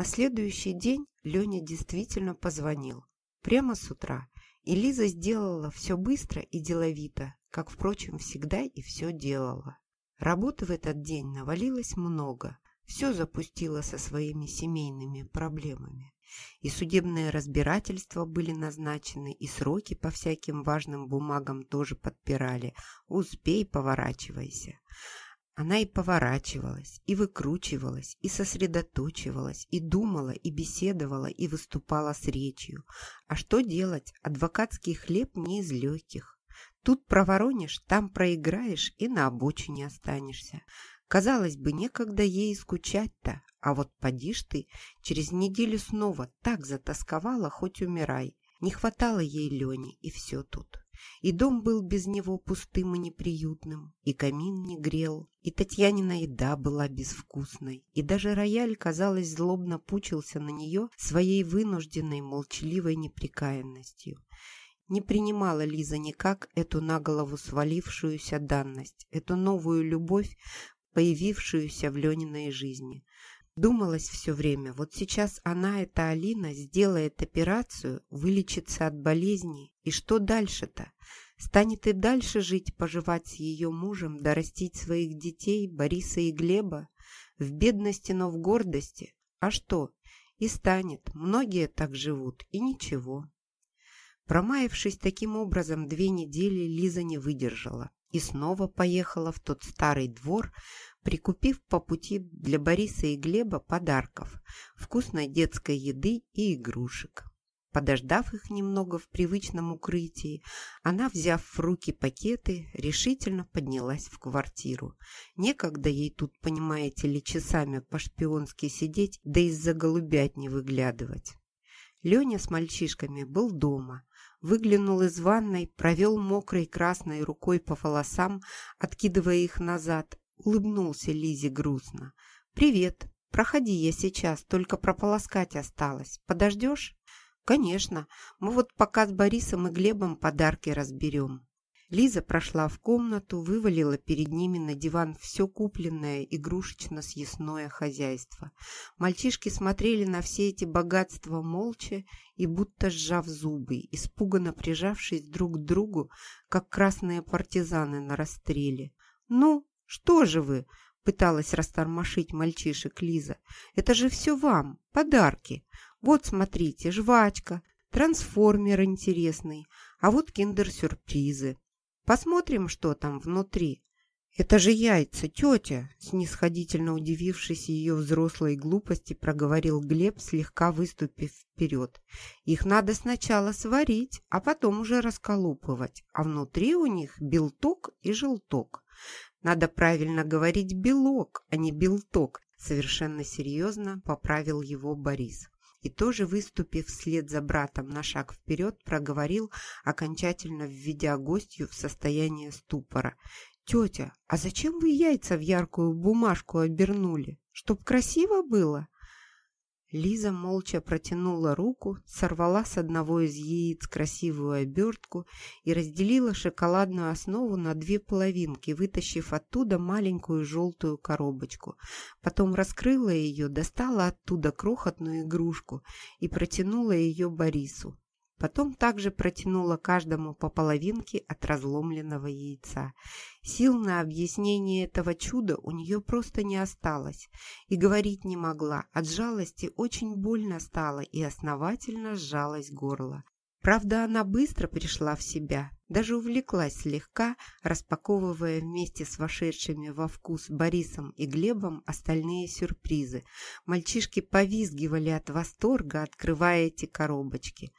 На следующий день Леня действительно позвонил. Прямо с утра. И Лиза сделала все быстро и деловито, как, впрочем, всегда и все делала. Работы в этот день навалилось много. Все запустило со своими семейными проблемами. И судебные разбирательства были назначены, и сроки по всяким важным бумагам тоже подпирали. Успей, поворачивайся. Она и поворачивалась, и выкручивалась, и сосредоточивалась, и думала, и беседовала, и выступала с речью. А что делать? Адвокатский хлеб не из легких. Тут проворонишь, там проиграешь и на обочине останешься. Казалось бы, некогда ей скучать-то, а вот поди ты, через неделю снова так затасковала, хоть умирай. Не хватало ей Лени, и все тут. И дом был без него пустым и неприютным, и камин не грел, и Татьянина еда была безвкусной, и даже рояль, казалось, злобно пучился на нее своей вынужденной молчаливой неприкаянностью. Не принимала Лиза никак эту на голову свалившуюся данность, эту новую любовь, появившуюся в Лениной жизни. Думалось все время, вот сейчас она, эта Алина, сделает операцию, вылечится от болезни, и что дальше-то? Станет и дальше жить, поживать с ее мужем, дорастить своих детей, Бориса и Глеба? В бедности, но в гордости? А что? И станет. Многие так живут, и ничего. Промаявшись таким образом две недели, Лиза не выдержала и снова поехала в тот старый двор, прикупив по пути для Бориса и Глеба подарков, вкусной детской еды и игрушек. Подождав их немного в привычном укрытии, она, взяв в руки пакеты, решительно поднялась в квартиру. Некогда ей тут, понимаете ли, часами по-шпионски сидеть, да из-за голубятни выглядывать. Леня с мальчишками был дома. Выглянул из ванной, провел мокрой красной рукой по волосам, откидывая их назад, Улыбнулся Лизе грустно. «Привет. Проходи я сейчас, только прополоскать осталось. Подождешь?» «Конечно. Мы вот пока с Борисом и Глебом подарки разберем». Лиза прошла в комнату, вывалила перед ними на диван все купленное игрушечно-съестное хозяйство. Мальчишки смотрели на все эти богатства молча и будто сжав зубы, испуганно прижавшись друг к другу, как красные партизаны на расстреле. «Ну, «Что же вы?» – пыталась растормошить мальчишек Лиза. «Это же все вам, подарки. Вот, смотрите, жвачка, трансформер интересный, а вот киндер-сюрпризы. Посмотрим, что там внутри». «Это же яйца, тетя!» Снисходительно удивившись ее взрослой глупости, проговорил Глеб, слегка выступив вперед. «Их надо сначала сварить, а потом уже расколупывать, а внутри у них белток и желток. Надо правильно говорить «белок», а не «белток», совершенно серьезно поправил его Борис. И тоже, выступив вслед за братом на шаг вперед, проговорил, окончательно введя гостью в состояние ступора. «Тетя, а зачем вы яйца в яркую бумажку обернули? Чтоб красиво было?» Лиза молча протянула руку, сорвала с одного из яиц красивую обертку и разделила шоколадную основу на две половинки, вытащив оттуда маленькую желтую коробочку. Потом раскрыла ее, достала оттуда крохотную игрушку и протянула ее Борису. Потом также протянула каждому по половинке от разломленного яйца. Сил на объяснение этого чуда у нее просто не осталось. И говорить не могла. От жалости очень больно стало и основательно сжалось горло. Правда, она быстро пришла в себя, даже увлеклась слегка, распаковывая вместе с вошедшими во вкус Борисом и Глебом остальные сюрпризы. Мальчишки повизгивали от восторга, открывая эти коробочки.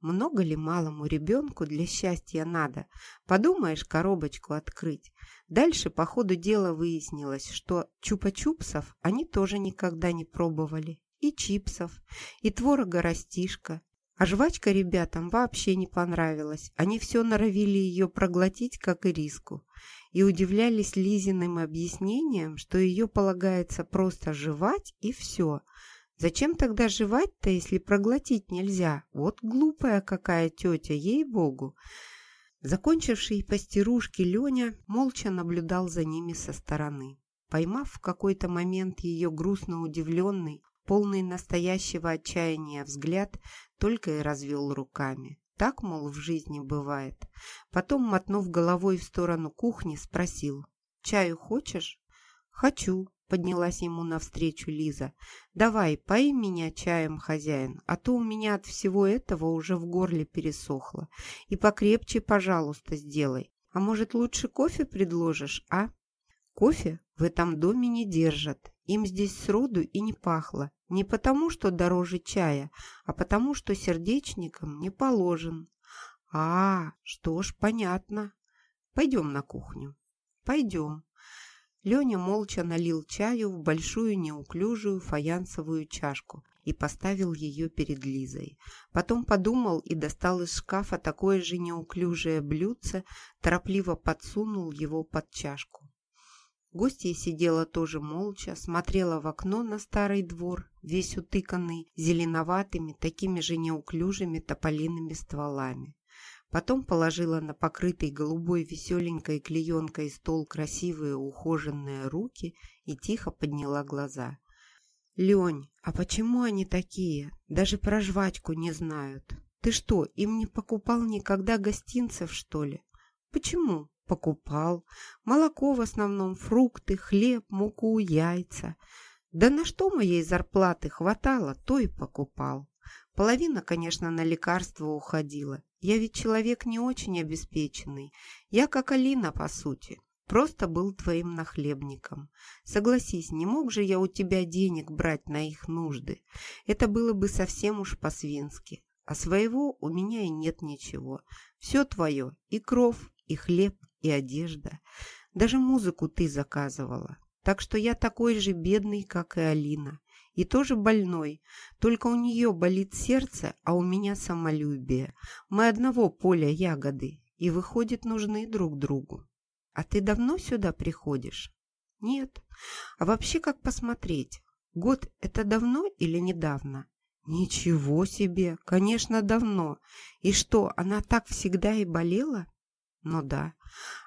Много ли малому ребенку для счастья надо? Подумаешь, коробочку открыть. Дальше по ходу дела выяснилось, что чупа-чупсов они тоже никогда не пробовали. И чипсов, и творога-растишка. А жвачка ребятам вообще не понравилась. Они все норовили ее проглотить, как и риску. И удивлялись Лизиным объяснением, что ее полагается просто жевать и все – Зачем тогда жевать-то, если проглотить нельзя? Вот глупая какая тетя, ей-богу. Закончивший постирушки Леня молча наблюдал за ними со стороны. Поймав в какой-то момент ее грустно удивленный, полный настоящего отчаяния взгляд, только и развел руками. Так, мол, в жизни бывает. Потом, мотнув головой в сторону кухни, спросил. «Чаю хочешь?» «Хочу», — поднялась ему навстречу Лиза. «Давай, пои меня чаем, хозяин, а то у меня от всего этого уже в горле пересохло. И покрепче, пожалуйста, сделай. А может, лучше кофе предложишь, а?» Кофе в этом доме не держат. Им здесь сроду и не пахло. Не потому, что дороже чая, а потому, что сердечникам не положен. А, что ж, понятно. Пойдем на кухню. Пойдем. Леня молча налил чаю в большую неуклюжую фаянсовую чашку и поставил ее перед Лизой. Потом подумал и достал из шкафа такое же неуклюжее блюдце, торопливо подсунул его под чашку. Гостья сидела тоже молча, смотрела в окно на старый двор, весь утыканный зеленоватыми, такими же неуклюжими тополиными стволами. Потом положила на покрытый голубой веселенькой клеенкой стол красивые ухоженные руки и тихо подняла глаза. «Лень, а почему они такие? Даже про жвачку не знают. Ты что, им не покупал никогда гостинцев, что ли? Почему?» покупал. Молоко в основном, фрукты, хлеб, муку, яйца. Да на что моей зарплаты хватало, то и покупал. Половина, конечно, на лекарства уходила. Я ведь человек не очень обеспеченный. Я как Алина, по сути. Просто был твоим нахлебником. Согласись, не мог же я у тебя денег брать на их нужды. Это было бы совсем уж по-свински. А своего у меня и нет ничего. Все твое, и кров, и хлеб, и одежда. Даже музыку ты заказывала. Так что я такой же бедный, как и Алина. И тоже больной. Только у нее болит сердце, а у меня самолюбие. Мы одного поля ягоды. И, выходит, нужны друг другу. А ты давно сюда приходишь? Нет. А вообще как посмотреть? Год – это давно или недавно? Ничего себе! Конечно, давно. И что, она так всегда и болела? Ну да.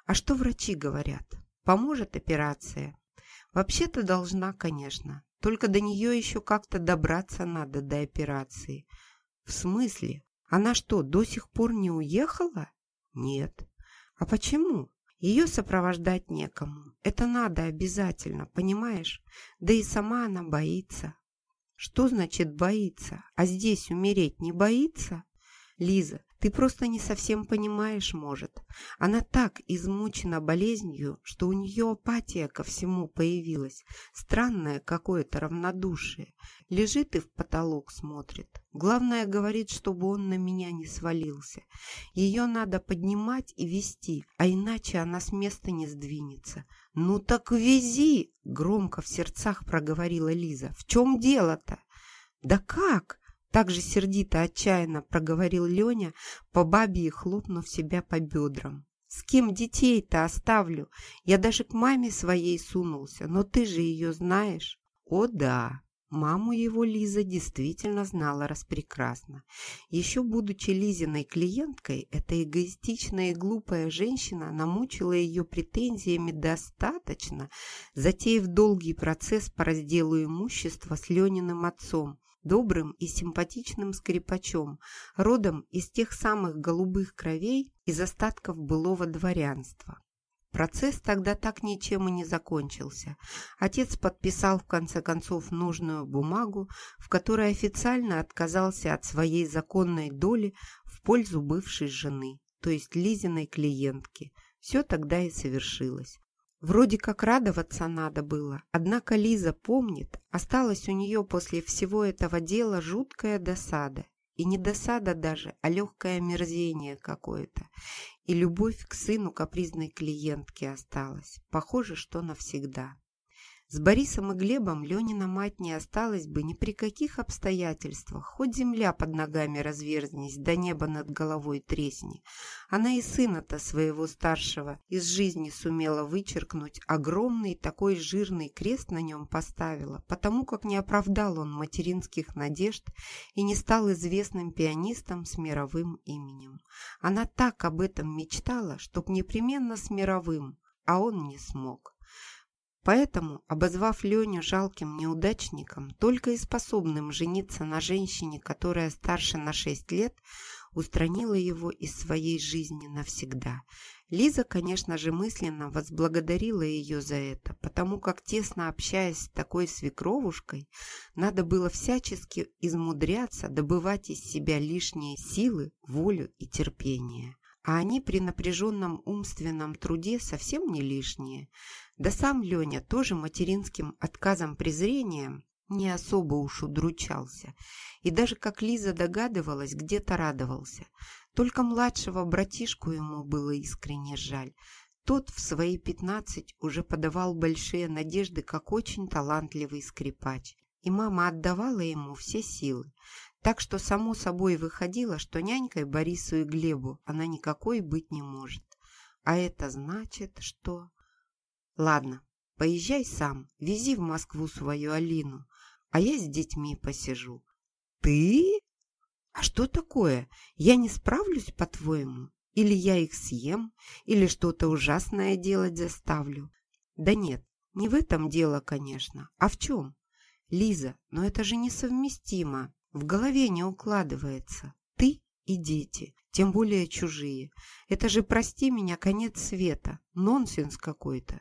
А что врачи говорят? Поможет операция? Вообще-то должна, конечно. Только до нее еще как-то добраться надо до операции. В смысле? Она что, до сих пор не уехала? Нет. А почему? Ее сопровождать некому. Это надо обязательно, понимаешь? Да и сама она боится. Что значит боится? А здесь умереть не боится? Лиза, ты просто не совсем понимаешь, может. Она так измучена болезнью, что у нее апатия ко всему появилась. Странное какое-то равнодушие. Лежит и в потолок смотрит. Главное, говорит, чтобы он на меня не свалился. Ее надо поднимать и вести, а иначе она с места не сдвинется. «Ну так вези!» — громко в сердцах проговорила Лиза. «В чем дело-то?» «Да как?» Так же сердито, отчаянно проговорил Леня, по бабе хлопнув себя по бедрам. «С кем детей-то оставлю? Я даже к маме своей сунулся, но ты же ее знаешь». «О да, Маму его Лиза действительно знала распрекрасно. Еще будучи Лизиной клиенткой, эта эгоистичная и глупая женщина намучила ее претензиями достаточно, затеяв долгий процесс по разделу имущества с Лениным отцом, добрым и симпатичным скрипачом, родом из тех самых голубых кровей из остатков былого дворянства. Процесс тогда так ничем и не закончился. Отец подписал в конце концов нужную бумагу, в которой официально отказался от своей законной доли в пользу бывшей жены, то есть Лизиной клиентки. Все тогда и совершилось. Вроде как радоваться надо было, однако Лиза помнит, осталась у нее после всего этого дела жуткая досада. И не досада даже, а легкое мерзение какое-то. И любовь к сыну капризной клиентки осталась. Похоже, что навсегда. С Борисом и Глебом Ленина мать не осталась бы ни при каких обстоятельствах, хоть земля под ногами разверзнись, до неба над головой тресни. Она и сына-то своего старшего из жизни сумела вычеркнуть, огромный такой жирный крест на нем поставила, потому как не оправдал он материнских надежд и не стал известным пианистом с мировым именем. Она так об этом мечтала, чтоб непременно с мировым, а он не смог. Поэтому, обозвав Леню жалким неудачником, только и способным жениться на женщине, которая старше на 6 лет, устранила его из своей жизни навсегда. Лиза, конечно же, мысленно возблагодарила ее за это, потому как, тесно общаясь с такой свекровушкой, надо было всячески измудряться, добывать из себя лишние силы, волю и терпение. А они при напряженном умственном труде совсем не лишние. Да сам Леня тоже материнским отказом-презрением не особо уж удручался. И даже, как Лиза догадывалась, где-то радовался. Только младшего братишку ему было искренне жаль. Тот в свои пятнадцать уже подавал большие надежды, как очень талантливый скрипач. И мама отдавала ему все силы. Так что само собой выходило, что нянькой Борису и Глебу она никакой быть не может. А это значит, что... Ладно, поезжай сам, вези в Москву свою Алину, а я с детьми посижу. Ты? А что такое? Я не справлюсь, по-твоему? Или я их съем, или что-то ужасное делать заставлю? Да нет, не в этом дело, конечно. А в чем? Лиза, но это же несовместимо. В голове не укладывается. Ты и дети, тем более чужие. Это же, прости меня, конец света. Нонсенс какой-то.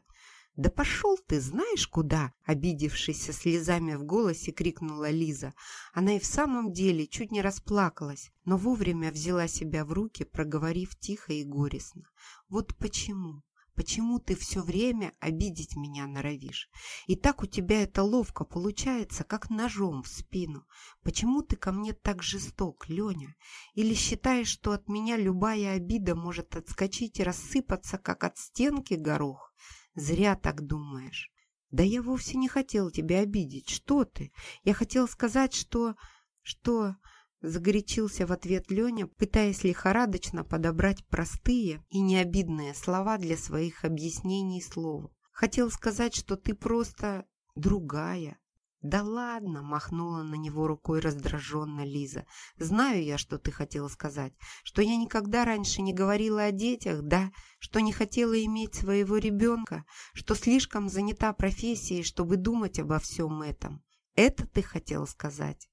«Да пошел ты, знаешь куда?» Обидевшись со слезами в голосе, крикнула Лиза. Она и в самом деле чуть не расплакалась, но вовремя взяла себя в руки, проговорив тихо и горестно. «Вот почему? Почему ты все время обидеть меня норовишь? И так у тебя это ловко получается, как ножом в спину. Почему ты ко мне так жесток, Леня? Или считаешь, что от меня любая обида может отскочить и рассыпаться, как от стенки горох? Зря так думаешь. Да я вовсе не хотел тебя обидеть. Что ты? Я хотел сказать, что... что... Загорячился в ответ Леня, пытаясь лихорадочно подобрать простые и необидные слова для своих объяснений слова. Хотел сказать, что ты просто другая. Да ладно, махнула на него рукой раздраженно Лиза. Знаю я, что ты хотела сказать, что я никогда раньше не говорила о детях, да, что не хотела иметь своего ребенка, что слишком занята профессией, чтобы думать обо всем этом. Это ты хотела сказать?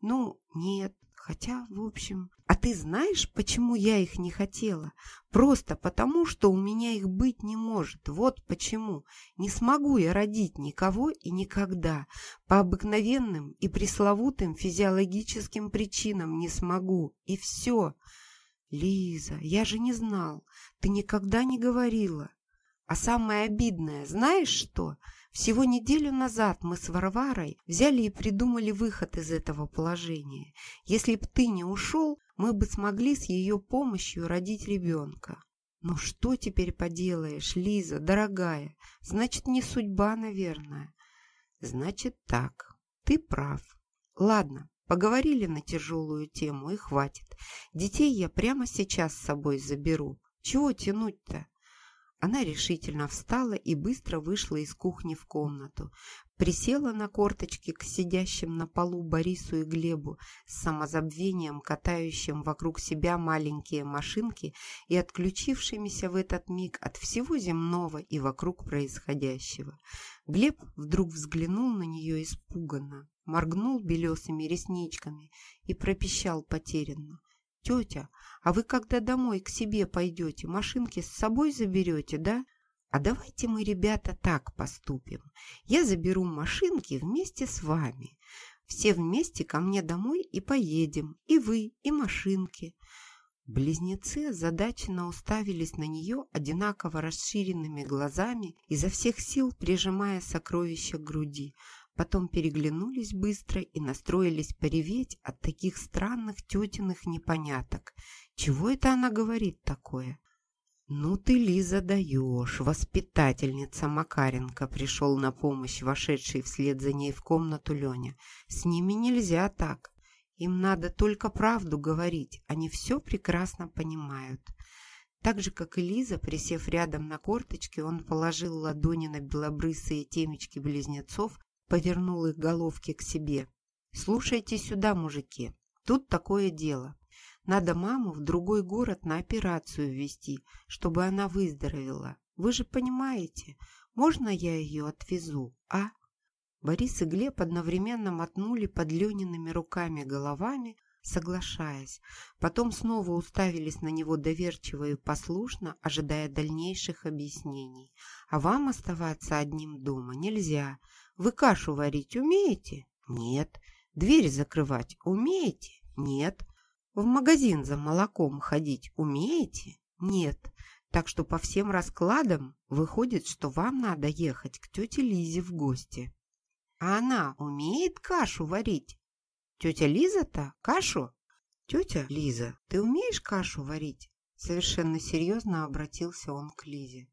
Ну, нет, Хотя, в общем... А ты знаешь, почему я их не хотела? Просто потому, что у меня их быть не может. Вот почему. Не смогу я родить никого и никогда. По обыкновенным и пресловутым физиологическим причинам не смогу. И все. Лиза, я же не знал. Ты никогда не говорила. А самое обидное, знаешь что? Всего неделю назад мы с Варварой взяли и придумали выход из этого положения. Если б ты не ушел, мы бы смогли с ее помощью родить ребенка. Ну что теперь поделаешь, Лиза, дорогая? Значит, не судьба, наверное. Значит так, ты прав. Ладно, поговорили на тяжелую тему и хватит. Детей я прямо сейчас с собой заберу. Чего тянуть-то? Она решительно встала и быстро вышла из кухни в комнату. Присела на корточки к сидящим на полу Борису и Глебу с самозабвением, катающим вокруг себя маленькие машинки и отключившимися в этот миг от всего земного и вокруг происходящего. Глеб вдруг взглянул на нее испуганно, моргнул белесыми ресничками и пропищал потерянно. «Тетя, а вы когда домой к себе пойдете, машинки с собой заберете, да? А давайте мы, ребята, так поступим. Я заберу машинки вместе с вами. Все вместе ко мне домой и поедем. И вы, и машинки». Близнецы озадаченно уставились на нее одинаково расширенными глазами, изо всех сил прижимая сокровища к груди, Потом переглянулись быстро и настроились пореветь от таких странных тетиных непоняток. Чего это она говорит такое? «Ну ты, Лиза, даешь!» Воспитательница Макаренко пришел на помощь, вошедший вслед за ней в комнату Леня. «С ними нельзя так. Им надо только правду говорить. Они все прекрасно понимают». Так же, как и Лиза, присев рядом на корточке, он положил ладони на белобрысые темечки близнецов повернул их головки к себе. «Слушайте сюда, мужики, тут такое дело. Надо маму в другой город на операцию ввести, чтобы она выздоровела. Вы же понимаете, Можно я ее отвезу, а?» Борис и Глеб одновременно мотнули под Лениными руками головами, соглашаясь. Потом снова уставились на него доверчиво и послушно, ожидая дальнейших объяснений. «А вам оставаться одним дома нельзя. Вы кашу варить умеете?» «Нет». «Дверь закрывать умеете?» «Нет». «В магазин за молоком ходить умеете?» «Нет». Так что по всем раскладам выходит, что вам надо ехать к тете Лизе в гости. А она умеет кашу варить? Тетя Лиза-то кашу? Тетя Лиза, ты умеешь кашу варить? Совершенно серьезно обратился он к Лизе.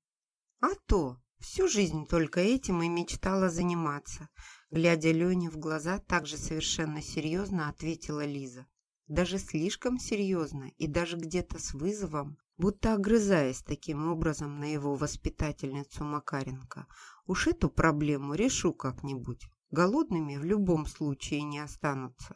А то, всю жизнь только этим и мечтала заниматься. Глядя Лене в глаза, также совершенно серьезно ответила Лиза. Даже слишком серьезно и даже где-то с вызовом, будто огрызаясь таким образом на его воспитательницу Макаренко. Уж эту проблему решу как-нибудь. Голодными в любом случае не останутся.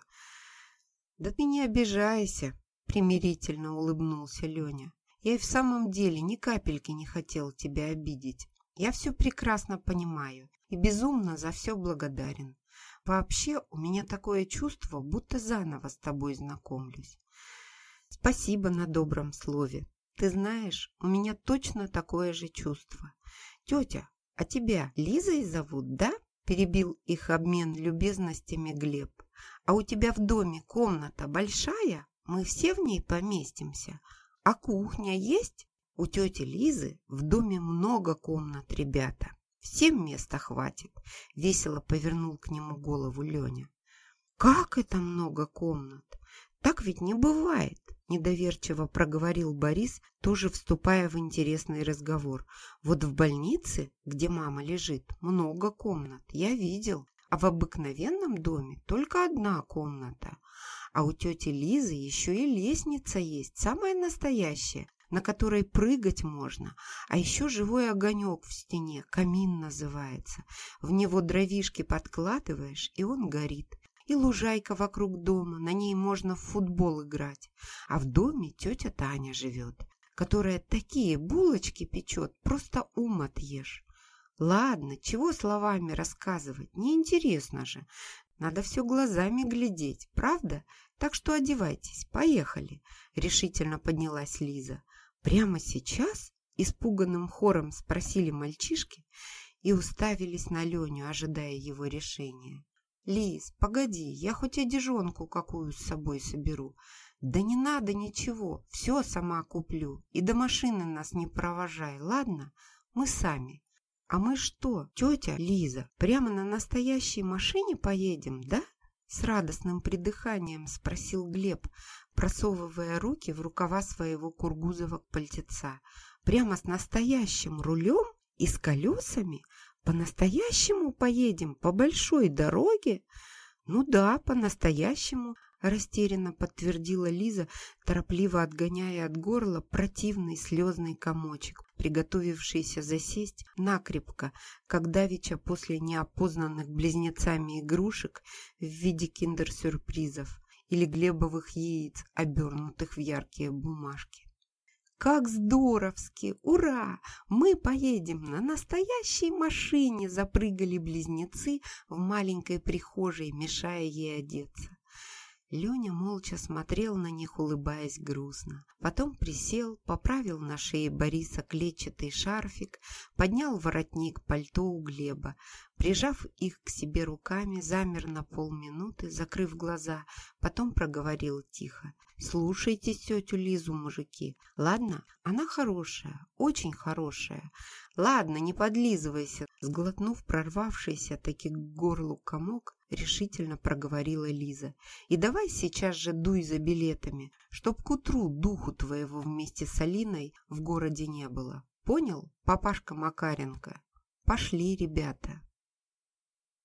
«Да ты не обижайся», — примирительно улыбнулся Леня. «Я и в самом деле ни капельки не хотел тебя обидеть. Я все прекрасно понимаю и безумно за все благодарен. Вообще у меня такое чувство, будто заново с тобой знакомлюсь. Спасибо на добром слове. Ты знаешь, у меня точно такое же чувство. Тетя, а тебя Лизой зовут, да?» перебил их обмен любезностями Глеб. «А у тебя в доме комната большая? Мы все в ней поместимся. А кухня есть? У тети Лизы в доме много комнат, ребята. Всем места хватит», — весело повернул к нему голову Леня. «Как это много комнат? Так ведь не бывает!» Недоверчиво проговорил Борис, тоже вступая в интересный разговор. Вот в больнице, где мама лежит, много комнат, я видел. А в обыкновенном доме только одна комната. А у тети Лизы еще и лестница есть, самая настоящая, на которой прыгать можно. А еще живой огонек в стене, камин называется. В него дровишки подкладываешь, и он горит и лужайка вокруг дома, на ней можно в футбол играть. А в доме тетя Таня живет, которая такие булочки печет, просто ум отъешь. Ладно, чего словами рассказывать, неинтересно же. Надо все глазами глядеть, правда? Так что одевайтесь, поехали, решительно поднялась Лиза. Прямо сейчас? Испуганным хором спросили мальчишки и уставились на Леню, ожидая его решения. «Лиз, погоди, я хоть одежонку какую с собой соберу». «Да не надо ничего, все сама куплю. И до машины нас не провожай, ладно? Мы сами». «А мы что, тетя Лиза, прямо на настоящей машине поедем, да?» С радостным придыханием спросил Глеб, просовывая руки в рукава своего кургузового пальтеца. «Прямо с настоящим рулем и с колесами? По-настоящему поедем? По большой дороге? Ну да, по-настоящему, растерянно подтвердила Лиза, торопливо отгоняя от горла противный слезный комочек, приготовившийся засесть накрепко, как давеча после неопознанных близнецами игрушек в виде киндер-сюрпризов или глебовых яиц, обернутых в яркие бумажки. Как здоровски! Ура! Мы поедем на настоящей машине, запрыгали близнецы в маленькой прихожей, мешая ей одеться. Леня молча смотрел на них, улыбаясь грустно. Потом присел, поправил на шее Бориса клетчатый шарфик, поднял воротник пальто у Глеба. Прижав их к себе руками, замер на полминуты, закрыв глаза, потом проговорил тихо. «Слушайте тетю Лизу, мужики. Ладно, она хорошая, очень хорошая. Ладно, не подлизывайся». Сглотнув прорвавшийся таки к горлу комок, решительно проговорила Лиза. «И давай сейчас же дуй за билетами, чтоб к утру духу твоего вместе с Алиной в городе не было. Понял, папашка Макаренко? Пошли, ребята!»